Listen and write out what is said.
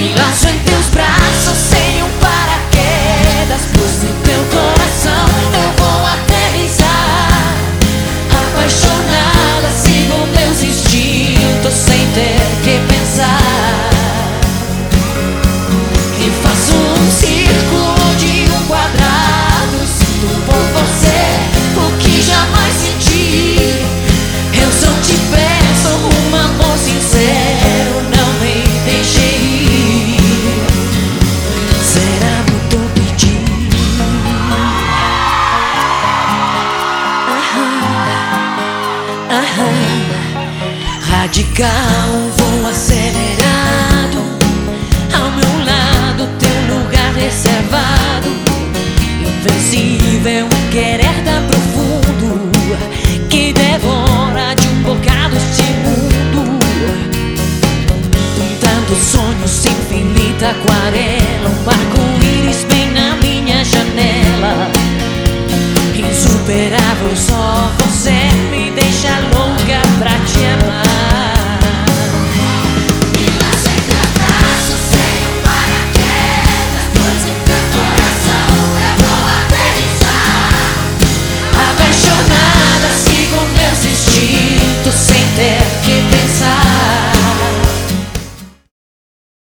Laço em teus braços Radical, vou acelerado. Ao meu lado, teu lugar reservado. Invencível, querer tão profundo. Que devora de um bocado este mundo. Pintando sonhos, infinita aquarela. Um arco-íris bem na minha janela. Insuperável, só você me deixa louca pra